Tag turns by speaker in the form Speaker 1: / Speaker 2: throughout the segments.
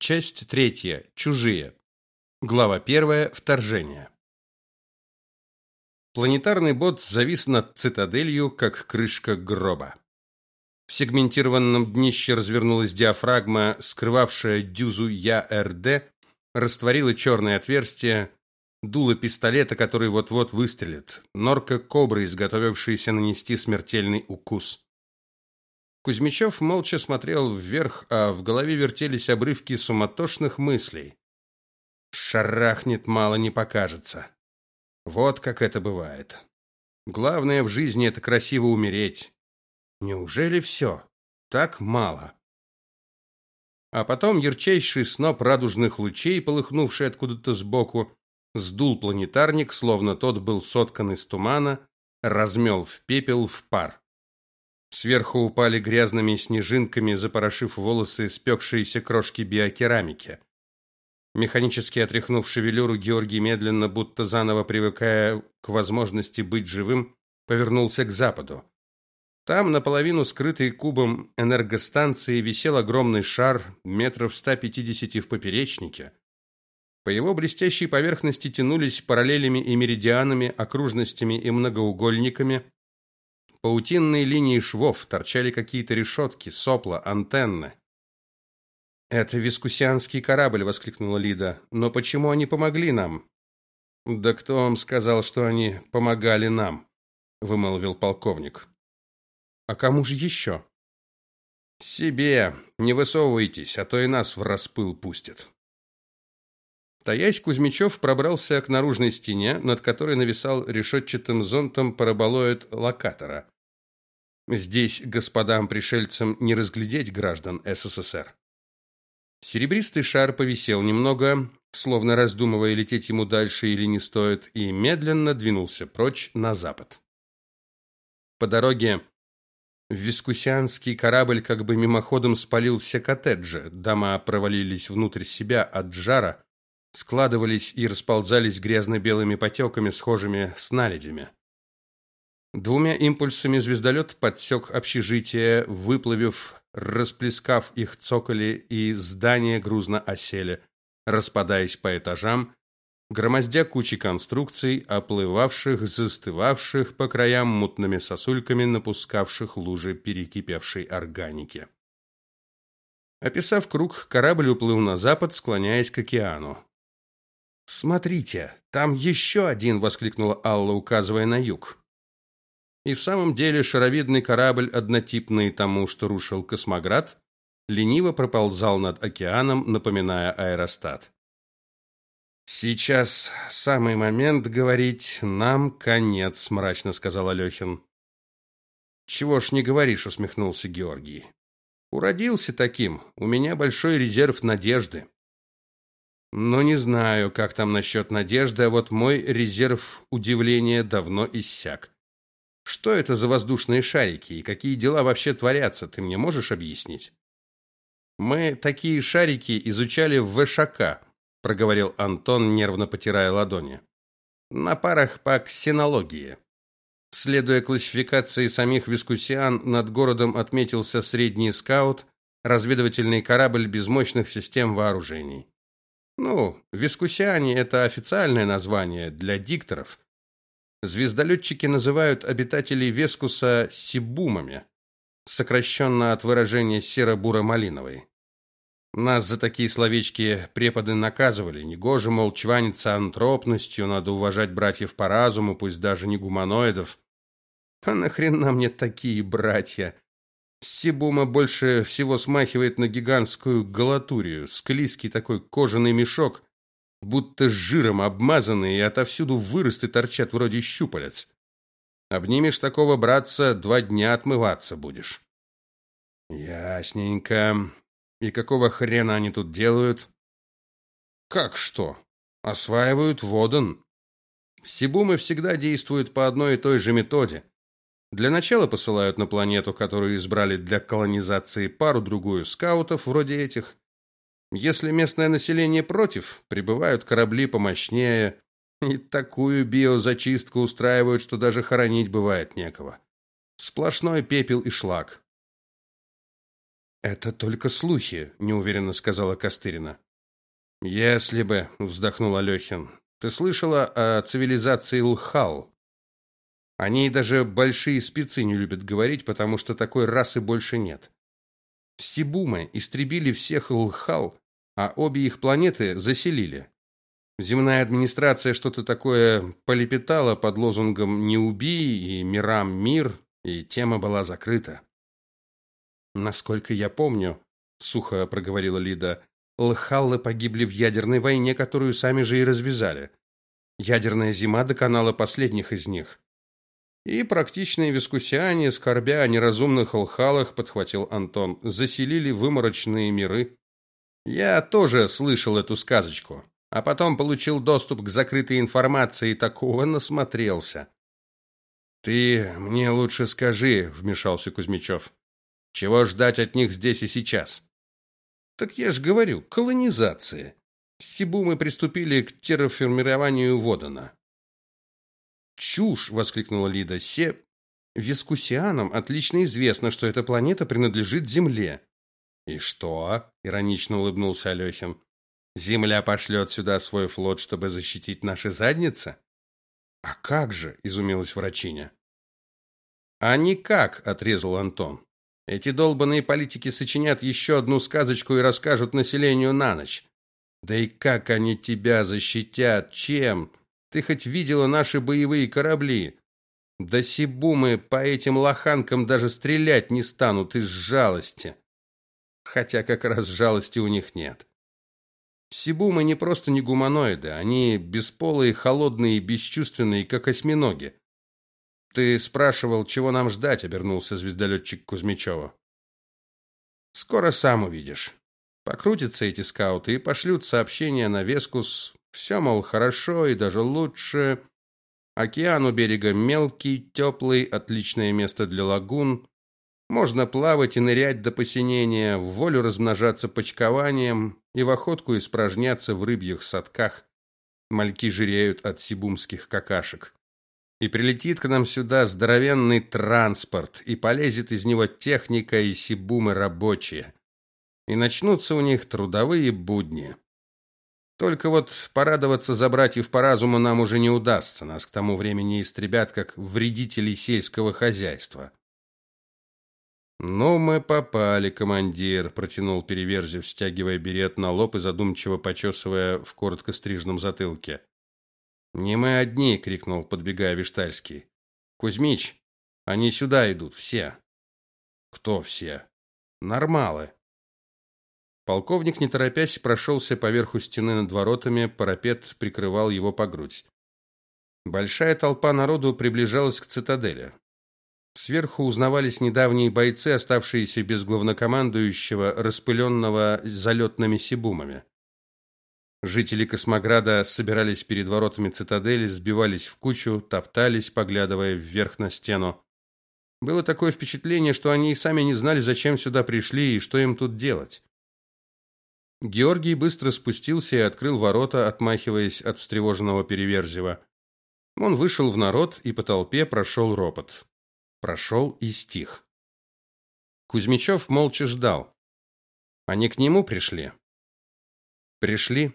Speaker 1: Часть третья. Чужие. Глава первая. Вторжение. Планетарный бот завис над цитаделью, как крышка гроба. В сегментированном днище развернулась диафрагма, скрывавшая дюзу ЯРД, растворила черное отверстие, дуло пистолета, который вот-вот выстрелит, норка кобры, изготовившаяся нанести смертельный укус. Кузьмичев молча смотрел вверх, а в голове вертелись обрывки суматошных мыслей. Шарахнет мало не покажется. Вот как это бывает. Главное в жизни это красиво умереть. Неужели все? Так мало. А потом ярчайший сноп радужных лучей, полыхнувший откуда-то сбоку, сдул планетарник, словно тот был соткан из тумана, размел в пепел в пар. Сверху упали грязными снежинками, запорошив волосы, спекшиеся крошки биокерамики. Механически отряхнув шевелюру, Георгий медленно, будто заново привыкая к возможности быть живым, повернулся к западу. Там, наполовину скрытый кубом энергостанции, висел огромный шар метров 150 в поперечнике. По его блестящей поверхности тянулись параллелями и меридианами, окружностями и многоугольниками паутинные линии швов, торчали какие-то решетки, сопла, антенны. Это вискусианский корабль, воскликнула Лида. Но почему они помогли нам? Да кто вам сказал, что они помогали нам? вымолвил полковник. А кому же еще?» Себе, не высовывайтесь, а то и нас в распыл пустят. Таясь, Кузьмичев пробрался к наружной стене, над которой нависал решетчатым зонтом параболоид локатора. Здесь господам пришельцам не разглядеть граждан СССР. Серебристый шар повисел немного, словно раздумывая, лететь ему дальше или не стоит, и медленно двинулся прочь на запад. По дороге Вискусианский корабль как бы мимоходом спалил все коттеджи, дома провалились внутрь себя от жара, складывались и расползались грязно-белыми потеками, схожими с наледями. Двумя импульсами звездолет подсек общежитие, выплавив, расплескав их цоколи, и здания грузно осели, распадаясь по этажам, громоздя кучи конструкций, оплывавших, застывавших по краям мутными сосульками, напускавших лужи перекипевшей органики. Описав круг, корабль уплыл на запад, склоняясь к океану. Смотрите, там еще один, воскликнула Алла, указывая на юг. И в самом деле шаровидный корабль, однотипный тому, что рушил космоград, лениво проползал над океаном, напоминая аэростат. Сейчас самый момент говорить нам конец, мрачно сказал Алёхин. Чего ж не говоришь, усмехнулся Георгий. Уродился таким. У меня большой резерв надежды. Но не знаю, как там насчет надежды, а вот мой резерв удивления давно иссяк. Что это за воздушные шарики и какие дела вообще творятся, ты мне можешь объяснить? Мы такие шарики изучали в ВШК, проговорил Антон, нервно потирая ладони. На парах по ксенологии. Следуя классификации самих вискусиан, над городом отметился средний скаут, разведывательный корабль без мощных систем вооружений. Ну, вискусиане это официальное название для дикторов. Звездолетчики называют обитателей Вескуса сибумами, сокращенно от выражения серо-буро-малиновый. Нас за такие словечки преподы наказывали. Негоже, мол, чваниться антропностью, надо уважать братьев по разуму, пусть даже не гуманоидов. А нахрена мне такие братья? Сибума больше всего смахивает на гигантскую галатурию, склизкий такой кожаный мешок, будто жиром обмазанный, и отовсюду выросты торчат вроде щупалец. Обнимешь такого братца, два дня отмываться будешь. Ясненько. И какого хрена они тут делают? Как что? Осваивают Водон. Сибумы всегда действуют по одной и той же методе. Для начала посылают на планету, которую избрали для колонизации, пару-другую скаутов вроде этих. Если местное население против, прибывают корабли помощнее и такую биозачистку устраивают, что даже хоронить бывает некого. Сплошной пепел и шлак. Это только слухи, неуверенно сказала Костырина. Если бы, вздохнул Алёхин. Ты слышала о цивилизации Лхал? Они даже большие спецы не любят говорить, потому что такой расы больше нет. Сибумы истребили всех Лхал, а обе их планеты заселили. Земная администрация что-то такое полепетала под лозунгом «Не убий» и «Мирам мир», и тема была закрыта. Насколько я помню, сухо проговорила Лида, Лхаллы погибли в ядерной войне, которую сами же и развязали. Ядерная зима доконала последних из них. И практичные вискусиане, скорбя о неразумных лхалах, подхватил Антон, заселили выморочные миры. Я тоже слышал эту сказочку, а потом получил доступ к закрытой информации и такого насмотрелся. Ты мне лучше скажи, вмешался Кузьмичев. Чего ждать от них здесь и сейчас? Так я ж говорю, колонизация. Сибумы приступили к терраформированию Водана. Чушь, воскликнула Лида. Се Вискусианам отлично известно, что эта планета принадлежит Земле. И что? иронично улыбнулся Алёхин. Земля пошлет сюда свой флот, чтобы защитить наши задницы? А как же, изумилась врачиня. А никак, отрезал Антон. Эти долбаные политики сочинят еще одну сказочку и расскажут населению на ночь. Да и как они тебя защитят? Чем? Ты хоть видела наши боевые корабли? Да сибумы по этим лоханкам даже стрелять не станут из жалости. Хотя как раз жалости у них нет. Сибумы не просто не гуманоиды, они бесполые, холодные бесчувственные, как осьминоги. Ты спрашивал, чего нам ждать, обернулся звездолетчик Кузьмичева. Скоро сам увидишь. Покрутятся эти скауты и пошлют сообщение на Вескус. Все, мол, хорошо и даже лучше. Океан у берега мелкий, теплый, отличное место для лагун. Можно плавать и нырять до посинения, в волю размножаться почкованием и в охотку испражняться в рыбьих садках. Мальки жиреют от сибумских какашек. И прилетит к нам сюда здоровенный транспорт, и полезет из него техника и сибумы рабочие. И начнутся у них трудовые будни. Только вот порадоваться за братьев по разуму нам уже не удастся. Нас к тому времени истребят как вредителей сельского хозяйства. «Ну, мы попали, командир», — протянул Переверзев, стягивая берет на лоб и задумчиво почесывая в коротко стрижном затылке. «Не мы одни!» — крикнул, подбегая Виштальский. «Кузьмич, они сюда идут, все!» «Кто все?» «Нормалы!» Полковник, не торопясь, прошелся по верху стены над воротами, парапет прикрывал его по грудь. Большая толпа народу приближалась к цитадели. Сверху узнавались недавние бойцы, оставшиеся без главнокомандующего, распыленного залетными сибумами. Жители Космограда собирались перед воротами цитадели, сбивались в кучу, топтались, поглядывая вверх на стену. Было такое впечатление, что они и сами не знали, зачем сюда пришли и что им тут делать. Георгий быстро спустился и открыл ворота, отмахиваясь от встревоженного Переверзева. Он вышел в народ, и по толпе прошел ропот. Прошел и стих. Кузьмичев молча ждал. Они к нему пришли. Пришли.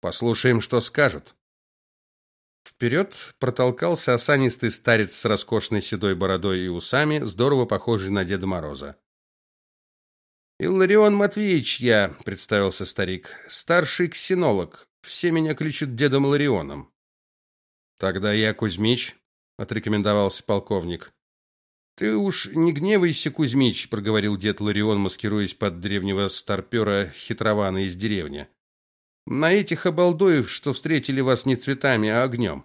Speaker 1: Послушаем, что скажут. Вперед протолкался осанистый старец с роскошной седой бородой и усами, здорово похожий на Деда Мороза. Илларион Матвеевич я, представился старик, старший ксенолог. Все меня кличут дедом Ларионом. Тогда я Кузьмич, отрекомендовался полковник. Ты уж не гневайся, Кузьмич, проговорил дед Ларион, маскируясь под древнего старпера хитрована из деревни на этих обалдоев, что встретили вас не цветами, а огнем.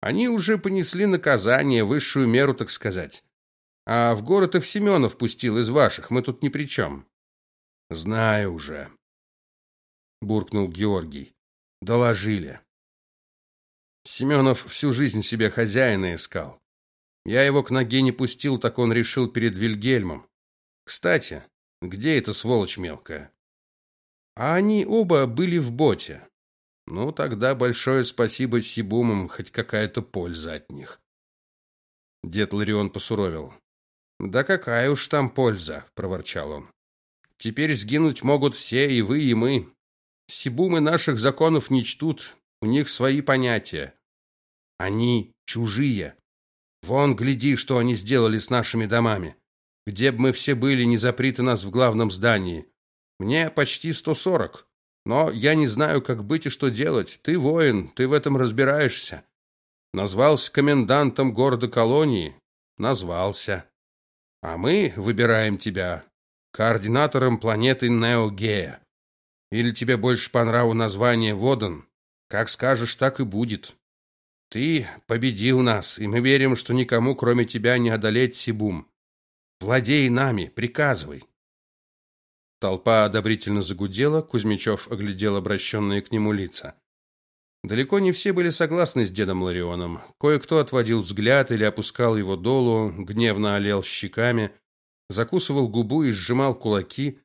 Speaker 1: Они уже понесли наказание, высшую меру, так сказать. А в город их Семенов пустил из ваших, мы тут ни при чем». Знаю уже, буркнул Георгий. Доложили. Семенов всю жизнь себе хозяина искал. Я его к ноге не пустил, так он решил перед Вильгельмом. Кстати, где эта сволочь мелкая? А они оба были в боте. Ну, тогда большое спасибо Сибумам, хоть какая-то польза от них. Дед Ларион посуровил. Да какая уж там польза, проворчал он. Теперь сгинуть могут все, и вы, и мы. Сибумы наших законов не чтут, у них свои понятия. Они чужие. Вон, гляди, что они сделали с нашими домами. Где бы мы все были, не запри нас в главном здании. Мне почти сто сорок, но я не знаю, как быть и что делать. Ты воин, ты в этом разбираешься. Назвался комендантом города колонии, назвался. А мы выбираем тебя координатором планеты Неогея. Или тебе больше по нраву название Водон? Как скажешь, так и будет. Ты победил нас, и мы верим, что никому, кроме тебя, не одолеть Сибум. Владей нами, приказывай. Толпа одобрительно загудела, Кузьмичев оглядел обращенные к нему лица. Далеко не все были согласны с дедом Ларионом. Кое-кто отводил взгляд или опускал его долу, гневно олел щеками, закусывал губу и сжимал кулаки.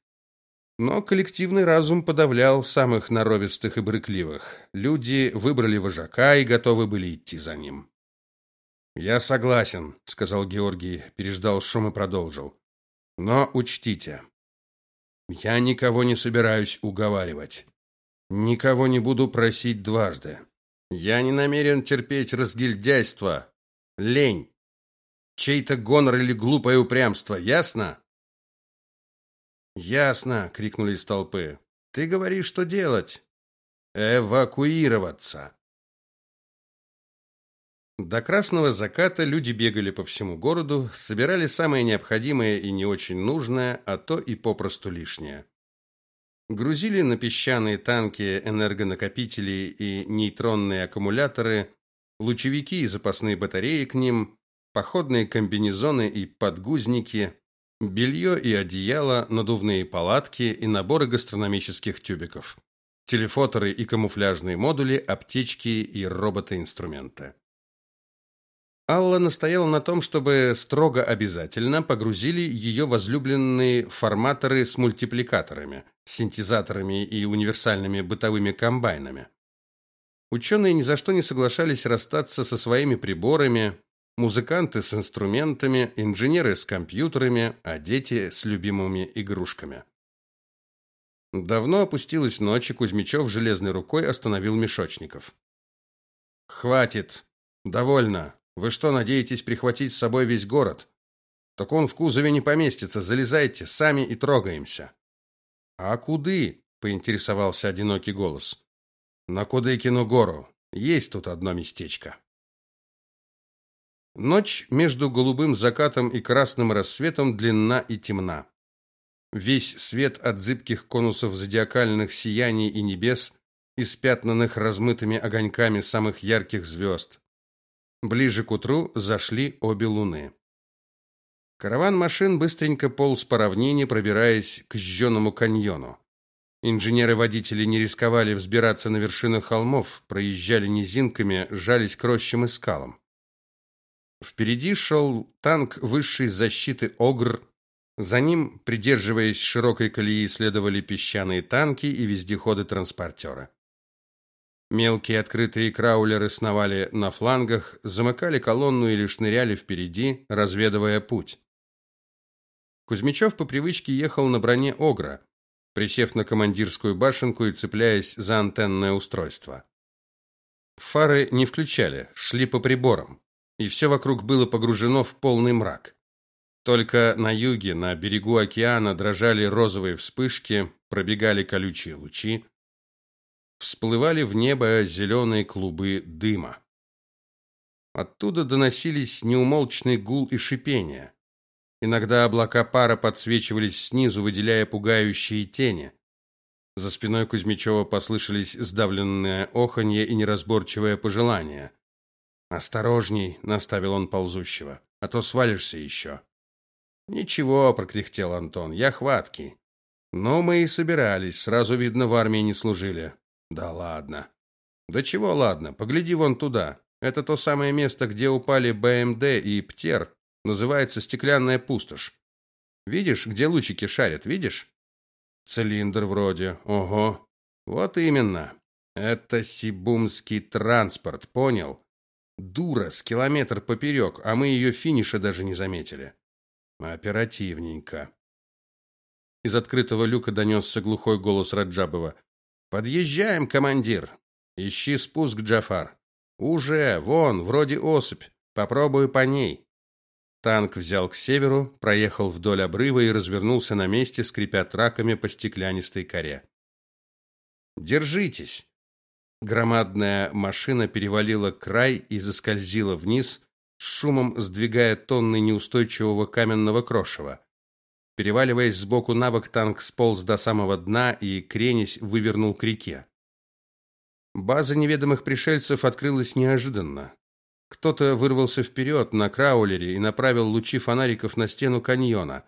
Speaker 1: Но коллективный разум подавлял самых норовистых и брыкливых. Люди выбрали вожака и готовы были идти за ним. Я согласен, сказал Георгий, переждал шум и продолжил. Но учтите, я никого не собираюсь уговаривать. Никого не буду просить дважды. Я не намерен терпеть разгильдяйство, лень, чей-то гонор или глупое упрямство, ясно? Ясно, крикнули из толпы. Ты говоришь, что делать? Эвакуироваться. До красного заката люди бегали по всему городу, собирали самое необходимое и не очень нужное, а то и попросту лишнее. Грузили на песчаные танки энергонакопители и нейтронные аккумуляторы, лучевики и запасные батареи к ним, походные комбинезоны и подгузники, белье и одеяло, надувные палатки и наборы гастрономических тюбиков, телефоторы и камуфляжные модули, аптечки и роботы-инструменты. Алла настояла на том, чтобы строго обязательно погрузили ее возлюбленные форматоры с мультипликаторами, синтезаторами и универсальными бытовыми комбайнами. Ученые ни за что не соглашались расстаться со своими приборами, музыканты с инструментами, инженеры с компьютерами, а дети с любимыми игрушками. Давно опустилась ночь, и Кузьмичев железной рукой остановил мешочников. Хватит. Довольно. Вы что, надеетесь прихватить с собой весь город? Так он в кузове не поместится. Залезайте сами и трогаемся. А куды? поинтересовался одинокий голос. На Кудыкину гору. Есть тут одно местечко. Ночь между голубым закатом и красным рассветом длинна и темна. Весь свет от зыбких конусов зодиакальных сияний и небес, испятнанных размытыми огоньками самых ярких звезд. Ближе к утру зашли обе луны. Караван машин быстренько полз по равнине, пробираясь к жженому каньону. Инженеры-водители не рисковали взбираться на вершины холмов, проезжали низинками, жались к рощам и скалам. Впереди шел танк высшей защиты Огр. За ним, придерживаясь широкой колеи, следовали песчаные танки и вездеходы-транспортеры. Мелкие открытые краулеры сновали на флангах, замыкали колонну или шныряли впереди, разведывая путь. Кузьмичев по привычке ехал на броне Огра, присев на командирскую башенку и цепляясь за антенное устройство. Фары не включали, шли по приборам, и все вокруг было погружено в полный мрак. Только на юге, на берегу океана дрожали розовые вспышки, пробегали колючие лучи, всплывали в небо зеленые клубы дыма. Оттуда доносились неумолчный гул и шипение. Иногда облака пара подсвечивались снизу, выделяя пугающие тени. За спиной Кузьмичева послышались сдавленное оханье и неразборчивое пожелание. «Осторожней!» — наставил он ползущего, — «а то свалишься еще». «Ничего», — прокряхтел Антон, — «я хваткий». «Но мы и собирались, сразу видно, в армии не служили. Да ладно. Да чего ладно? Погляди вон туда. Это то самое место, где упали БМД и Птер. Называется Стеклянная пустошь. Видишь, где лучики шарят, видишь? Цилиндр вроде. Ого. Вот именно. Это сибумский транспорт, понял? Дура, с километр поперек, а мы ее финиша даже не заметили. Оперативненько. Из открытого люка донесся глухой голос Раджабова. Подъезжаем, командир. Ищи спуск, Джафар. Уже, вон, вроде осыпь. Попробую по ней. Танк взял к северу, проехал вдоль обрыва и развернулся на месте, скрипя траками по стеклянистой коре. Держитесь. Громадная машина перевалила край и заскользила вниз, с шумом сдвигая тонны неустойчивого каменного крошева. Переваливаясь с боку на бок, танк сполз до самого дна и, кренясь, вывернул к реке. База неведомых пришельцев открылась неожиданно. Кто-то вырвался вперед на краулере и направил лучи фонариков на стену каньона.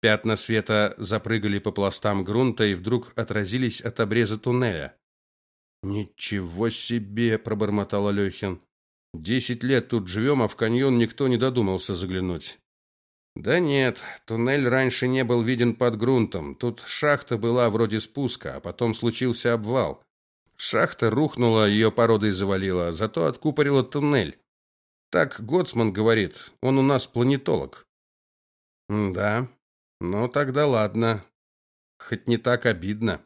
Speaker 1: Пятна света запрыгали по пластам грунта и вдруг отразились от обреза туннеля. Ничего себе, пробормотал Алёхин. Десять лет тут живем, а в каньон никто не додумался заглянуть. Да нет, туннель раньше не был виден под грунтом. Тут шахта была вроде спуска, а потом случился обвал. Шахта рухнула, ее породой завалило, зато откупорила туннель. Так Гоцман говорит. Он у нас планетолог. да. Ну тогда ладно. Хоть не так обидно.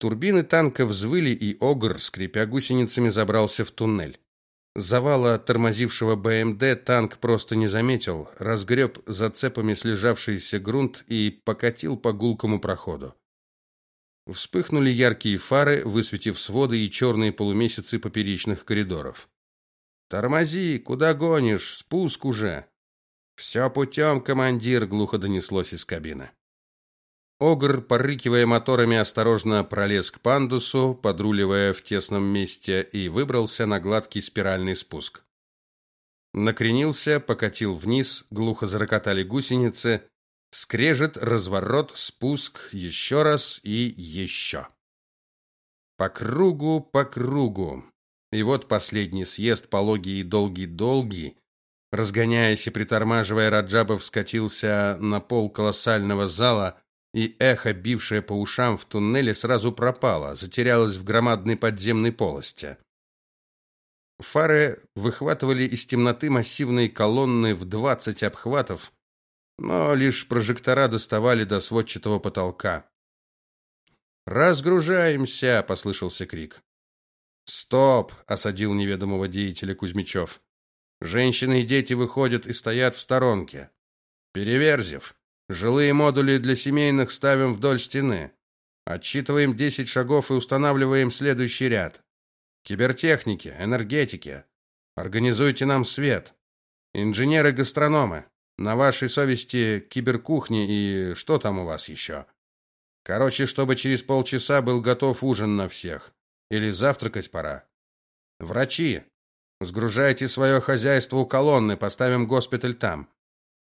Speaker 1: Турбины танка взвыли, и Огр, скрипя гусеницами, забрался в туннель. Завала тормозившего БМД танк просто не заметил, разгреб зацепами слежавшийся грунт и покатил по гулкому проходу. Вспыхнули яркие фары, высветив своды и черные полумесяцы поперечных коридоров. Тормози, куда гонишь? Спуск уже. «Все путем, командир, глухо донеслось из кабины. Огр, порыкивая моторами, осторожно пролез к пандусу, подруливая в тесном месте, и выбрался на гладкий спиральный спуск. Накренился, покатил вниз, глухо зарокотали гусеницы, скрежет, разворот, спуск, еще раз и еще. По кругу, по кругу. И вот последний съезд, пологий и долгий-долгий, разгоняясь и притормаживая, Раджабов скатился на пол колоссального зала, и эхо, бившее по ушам в туннеле, сразу пропало, затерялось в громадной подземной полости. Фары выхватывали из темноты массивные колонны в двадцать обхватов, но лишь прожектора доставали до сводчатого потолка. «Разгружаемся!» — послышался крик. «Стоп!» — осадил неведомого деятеля Кузьмичев. «Женщины и дети выходят и стоят в сторонке. Переверзев, Жилые модули для семейных ставим вдоль стены. Отсчитываем 10 шагов и устанавливаем следующий ряд. Кибертехники, энергетики. Организуйте нам свет. Инженеры-гастрономы. На вашей совести киберкухни и что там у вас еще? Короче, чтобы через полчаса был готов ужин на всех. Или завтракать пора. Врачи, сгружайте свое хозяйство у колонны, поставим госпиталь там.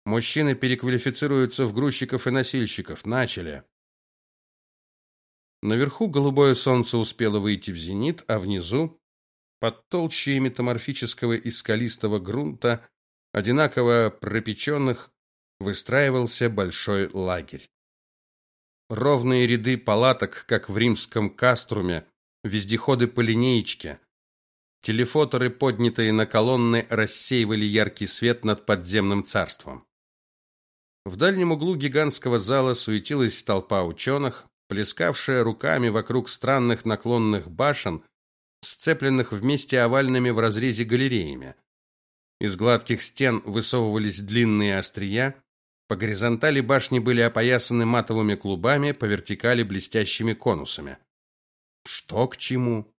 Speaker 1: Мужчины переквалифицируются в грузчиков и носильщиков. Начали. Наверху голубое солнце успело выйти в зенит, а внизу, под толщей метаморфического и скалистого грунта, одинаково пропеченных, выстраивался большой лагерь. Ровные ряды палаток, как в римском каструме, вездеходы по линеечке. Телефоторы, поднятые на колонны, рассеивали яркий свет над подземным царством. В дальнем углу гигантского зала суетилась толпа ученых, плескавшая руками вокруг странных наклонных башен, сцепленных вместе овальными в разрезе галереями. Из гладких стен высовывались длинные острия, по горизонтали башни были опоясаны матовыми клубами, по вертикали блестящими конусами. Что к чему?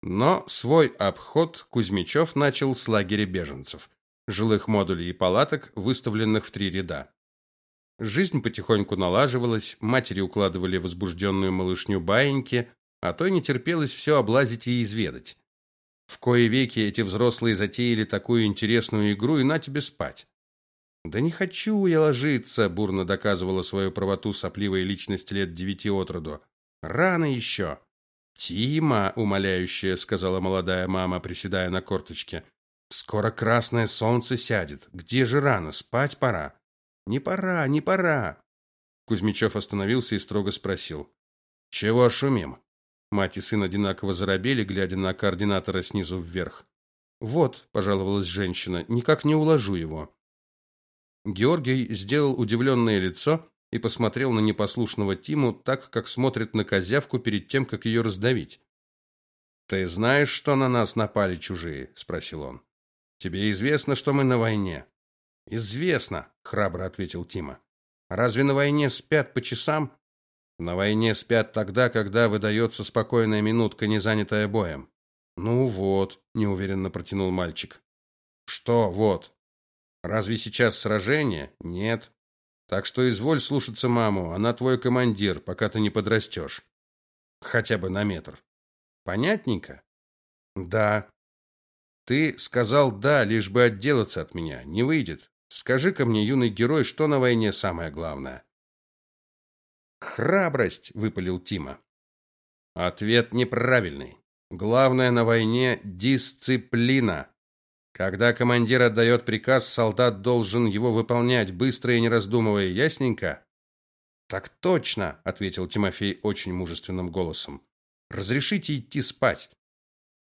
Speaker 1: Но свой обход Кузьмичев начал с лагеря беженцев жилых модулей и палаток, выставленных в три ряда. Жизнь потихоньку налаживалась, матери укладывали возбужденную малышню баиньки, а то не терпелось все облазить и изведать. В кои веки эти взрослые затеяли такую интересную игру, и на тебе спать. Да не хочу я ложиться, бурно доказывала свою правоту сопливая личность лет девяти от роду. Рано еще. Тима, умоляющая, сказала молодая мама, приседая на корточке. Скоро красное солнце сядет. Где же рано? Спать пора. Не пора, не пора. Кузьмичев остановился и строго спросил: "Чего шумим?" Мать и сын одинаково заробели, глядя на координатора снизу вверх. "Вот", пожаловалась женщина, "никак не уложу его". Георгий сделал удивленное лицо и посмотрел на непослушного Тиму так, как смотрит на козявку перед тем, как ее раздавить. Ты знаешь, что на нас напали чужие, спросил он. Тебе известно, что мы на войне? Известно, храбро ответил Тима. Разве на войне спят по часам? На войне спят тогда, когда выдается спокойная минутка, не занятая боем. Ну вот, неуверенно протянул мальчик. Что вот? Разве сейчас сражение? Нет. Так что изволь слушаться маму, она твой командир, пока ты не подрастешь. Хотя бы на метр. Понятненько? Да. Ты сказал да, лишь бы отделаться от меня. Не выйдет. Скажи-ка мне, юный герой, что на войне самое главное? Храбрость, выпалил Тима. Ответ неправильный. Главное на войне дисциплина. Когда командир отдает приказ, солдат должен его выполнять, быстро и не раздумывая, ясненько? Так точно, ответил Тимофей очень мужественным голосом. Разрешите идти спать.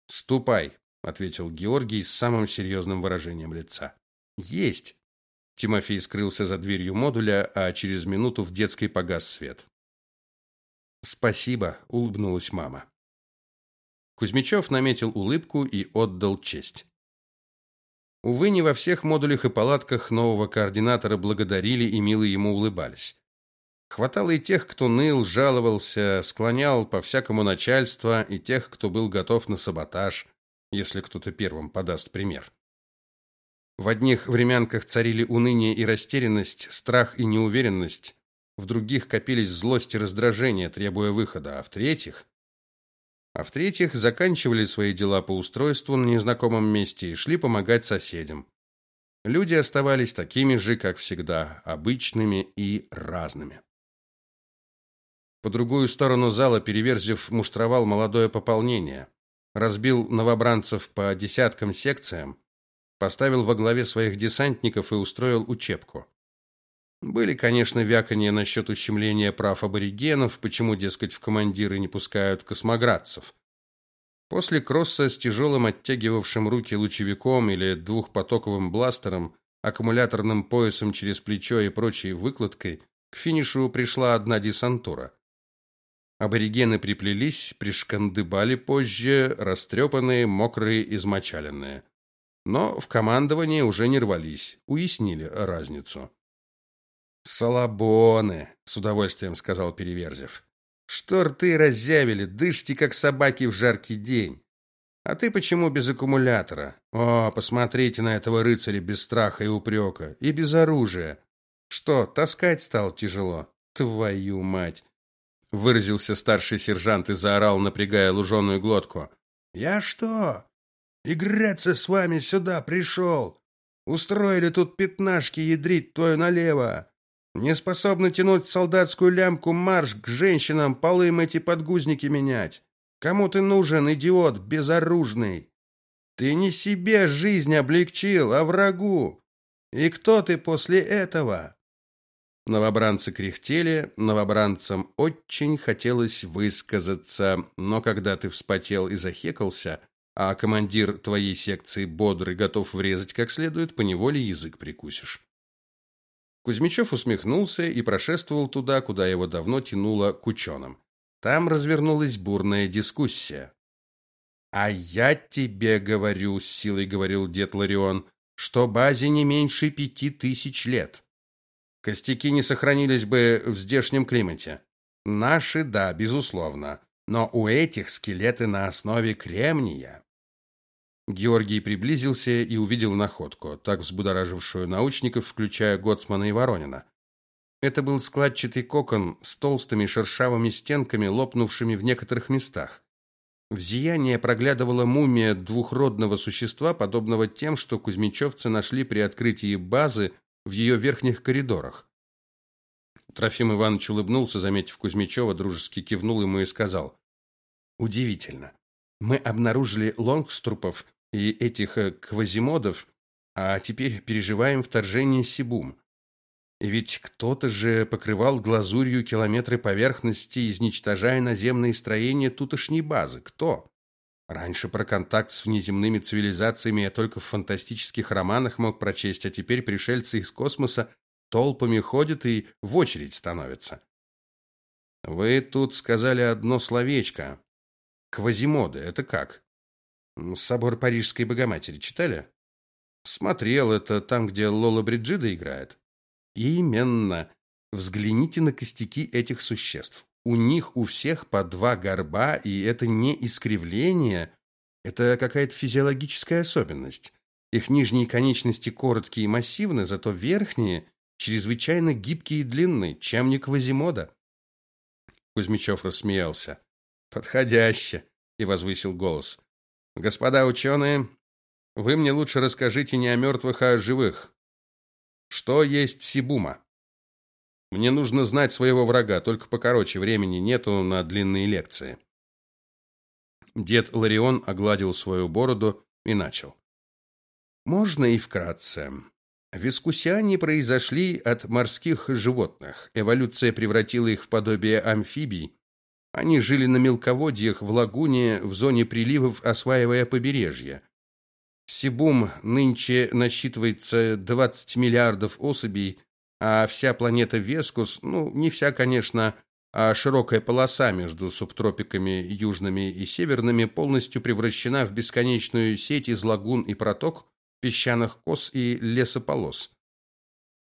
Speaker 1: Ступай, ответил Георгий с самым серьезным выражением лица. Есть. Тимофей скрылся за дверью модуля, а через минуту в детской погас свет. Спасибо, улыбнулась мама. Кузьмичев наметил улыбку и отдал честь. Увы, не во всех модулях и палатках нового координатора благодарили и мило ему улыбались. Хватало и тех, кто ныл, жаловался, склонял по всякому начальство, и тех, кто был готов на саботаж, если кто-то первым подаст пример. В одних времянках царили уныние и растерянность, страх и неуверенность, в других копились злость и раздражение, требуя выхода, а в третьих а в-третьих, заканчивали свои дела по устройству на незнакомом месте и шли помогать соседям. Люди оставались такими же, как всегда, обычными и разными. По другую сторону зала Переверзев муштровал молодое пополнение, разбил новобранцев по десяткам секциям, поставил во главе своих десантников и устроил учебку. Были, конечно, вяканья насчет ущемления прав аборигенов, почему, дескать, в командиры не пускают космоградцев. После кросса с тяжелым оттягивавшим руки лучевиком или двухпотоковым бластером, аккумуляторным поясом через плечо и прочей выкладкой, к финишу пришла одна десантура. Аборигены приплелись, пришкандыбали позже, растрепанные, мокрые, измочаленные. Но в командование уже не рвались, уяснили разницу. Салабоны, с удовольствием сказал Переверзев. Что рты разъявили, дышите как собаки в жаркий день. А ты почему без аккумулятора? О, посмотрите на этого рыцаря без страха и упрека, и без оружия. Что, таскать стало тяжело? Твою мать. Выразился старший сержант и заорал, напрягая луженую глотку. Я что? Играться с вами сюда пришел? Устроили тут пятнашки ядрить твою налево. Не способны тянуть солдатскую лямку марш к женщинам, полы им эти подгузники менять. Кому ты нужен, идиот безоружный? Ты не себе жизнь облегчил, а врагу. И кто ты после этого? Новобранцы кряхтели, новобранцам очень хотелось высказаться, но когда ты вспотел и захекался, а командир твоей секции бодрый, готов врезать как следует, поневоле язык прикусишь. Кузьмичев усмехнулся и прошествовал туда, куда его давно тянуло к ученым. Там развернулась бурная дискуссия. А я тебе говорю, с силой говорил дед Ларион, что базе не меньше пяти тысяч лет. Костяки не сохранились бы в здешнем климате. Наши, да, безусловно, но у этих скелеты на основе кремния. Георгий приблизился и увидел находку, так взбудоражившую научников, включая Гоцмана и Воронина. Это был складчатый кокон с толстыми шершавыми стенками, лопнувшими в некоторых местах. В зиянии проглядывала мумия двухродного существа, подобного тем, что кузьмичевцы нашли при открытии базы в ее верхних коридорах. Трофим Иванович улыбнулся, заметив Кузьмичева, дружески кивнул ему и сказал: "Удивительно. Мы обнаружили лонгструпов и этих э, квазимодов, а теперь переживаем вторжение Сибум. Ведь кто-то же покрывал глазурью километры поверхности, изничтожая наземные строения тутошней базы. Кто? Раньше про контакт с внеземными цивилизациями я только в фантастических романах мог прочесть, а теперь пришельцы из космоса толпами ходят и в очередь становятся. Вы тут сказали одно словечко. Квазимоды это как? Собор Парижской Богоматери читали? Смотрел это там, где Лола Бриджида играет. Именно. Взгляните на костяки этих существ. У них у всех по два горба, и это не искривление, это какая-то физиологическая особенность. Их нижние конечности короткие и массивны, зато верхние чрезвычайно гибкие и длинные, чем не Квазимода. Кузьмичев рассмеялся. Подходяще, и возвысил голос. Господа ученые, вы мне лучше расскажите не о мертвых, а о живых. Что есть Сибума? Мне нужно знать своего врага, только покороче, времени нету на длинные лекции. Дед Ларион огладил свою бороду и начал. Можно и вкратце. Вискусиане произошли от морских животных. Эволюция превратила их в подобие амфибий. Они жили на мелководьях в лагуне, в зоне приливов, осваивая побережье. Сибум нынче насчитывается 20 миллиардов особей, а вся планета Вескус, ну, не вся, конечно, а широкая полоса между субтропиками южными и северными полностью превращена в бесконечную сеть из лагун и проток, песчаных кос и лесополос.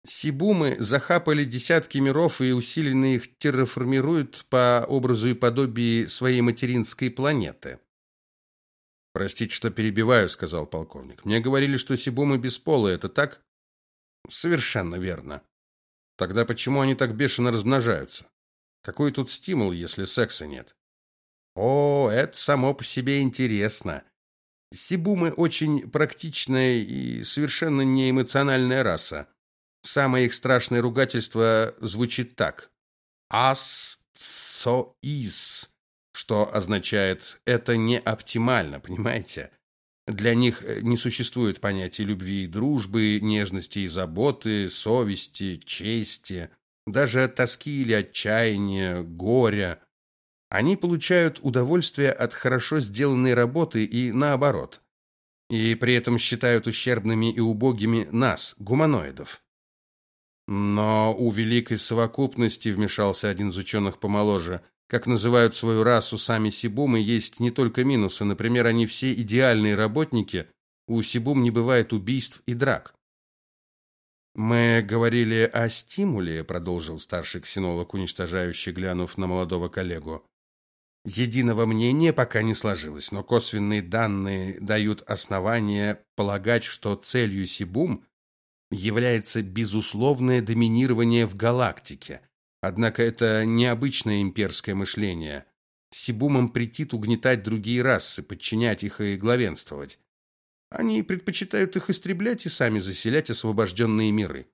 Speaker 1: Сибумы захапали десятки миров и усиленно их терраформируют по образу и подобию своей материнской планеты. Простите, что перебиваю, сказал полковник. Мне говорили, что сибумы бесполые, это так? Совершенно верно. Тогда почему они так бешено размножаются? Какой тут стимул, если секса нет? О, это само по себе интересно. Сибумы очень практичная и совершенно не эмоциональная раса. Самое их страшное ругательство звучит так: ас со из что означает это не оптимально, понимаете? Для них э, не существует понятия любви и дружбы, нежности и заботы, совести, чести, даже тоски или отчаяния, горя. Они получают удовольствие от хорошо сделанной работы и наоборот. И при этом считают ущербными и убогими нас, гуманоидов. Но у великой совокупности вмешался один из ученых помоложе – как называют свою расу сами сибумы, есть не только минусы. Например, они все идеальные работники. У сибум не бывает убийств и драк. Мы говорили о стимуле, продолжил старший ксенолог, уничтожающий, глянув на молодого коллегу. Единого мнения пока не сложилось, но косвенные данные дают основания полагать, что целью Сибум является безусловное доминирование в галактике, Однако это необычное имперское мышление. Сибумам претит угнетать другие расы, подчинять их и главенствовать. Они предпочитают их истреблять и сами заселять освобожденные миры.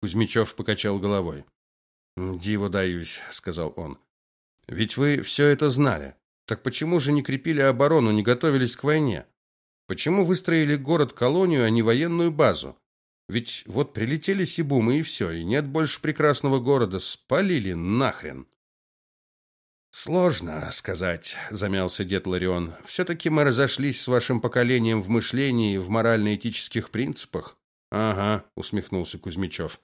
Speaker 1: Кузьмичев покачал головой. "Диву даюсь", сказал он. "Ведь вы все это знали. Так почему же не крепили оборону, не готовились к войне? Почему выстроили город-колонию, а не военную базу? Ведь вот прилетели сибумы и все, и нет больше прекрасного города, спалили нахрен. Сложно сказать, замялся дед Ларион. все таки мы разошлись с вашим поколением в мышлении и в морально-этических принципах. Ага, усмехнулся Кузьмичев.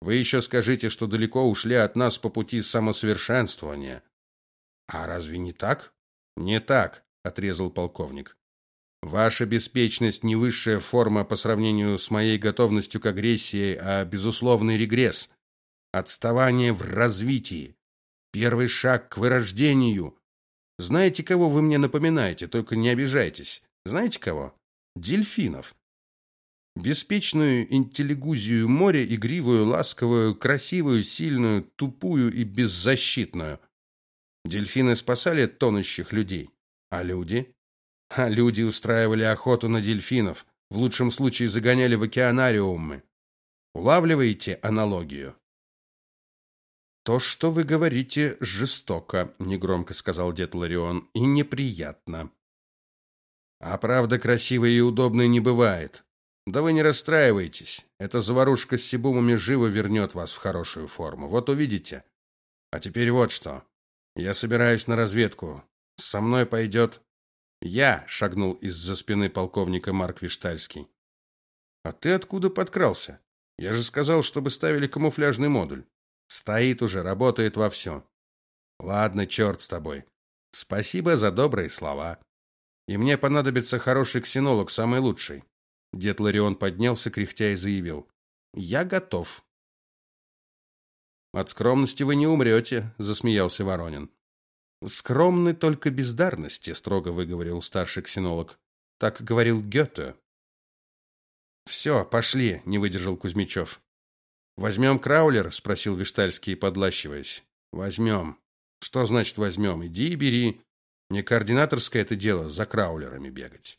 Speaker 1: Вы еще скажите, что далеко ушли от нас по пути самосовершенствования. А разве не так? Не так, отрезал полковник. Ваша беспечность не высшая форма по сравнению с моей готовностью к агрессии, а безусловный регресс. Отставание в развитии. Первый шаг к вырождению. Знаете, кого вы мне напоминаете, только не обижайтесь. Знаете кого? Дельфинов. Беспечную интеллигузию моря, игривую, ласковую, красивую, сильную, тупую и беззащитную. Дельфины спасали тонущих людей, а люди а люди устраивали охоту на дельфинов, в лучшем случае загоняли в океанариумы. Улавливаете аналогию? То, что вы говорите, жестоко, негромко сказал дед Ларион, и неприятно. А правда красивой и удобной не бывает. Да вы не расстраивайтесь. Эта заварушка с сибумами живо вернет вас в хорошую форму. Вот увидите. А теперь вот что. Я собираюсь на разведку. Со мной пойдет я шагнул из-за спины полковника Марк Виштальский. А ты откуда подкрался? Я же сказал, чтобы ставили камуфляжный модуль. Стоит уже, работает вовсю. Ладно, черт с тобой. Спасибо за добрые слова. И мне понадобится хороший ксенолог, самый лучший. Дед Ларион поднялся, кряхтя и заявил: "Я готов". От скромности вы не умрете», — засмеялся Воронин. Скромны только бездарности, строго выговорил старший ксенолог. Так говорил Гёте. «Все, пошли, не выдержал Кузьмичев. Возьмем краулер? спросил Виштальский, подлащиваясь. Возьмем. Что значит возьмем? Иди и бери. Не координаторское это дело за краулерами бегать.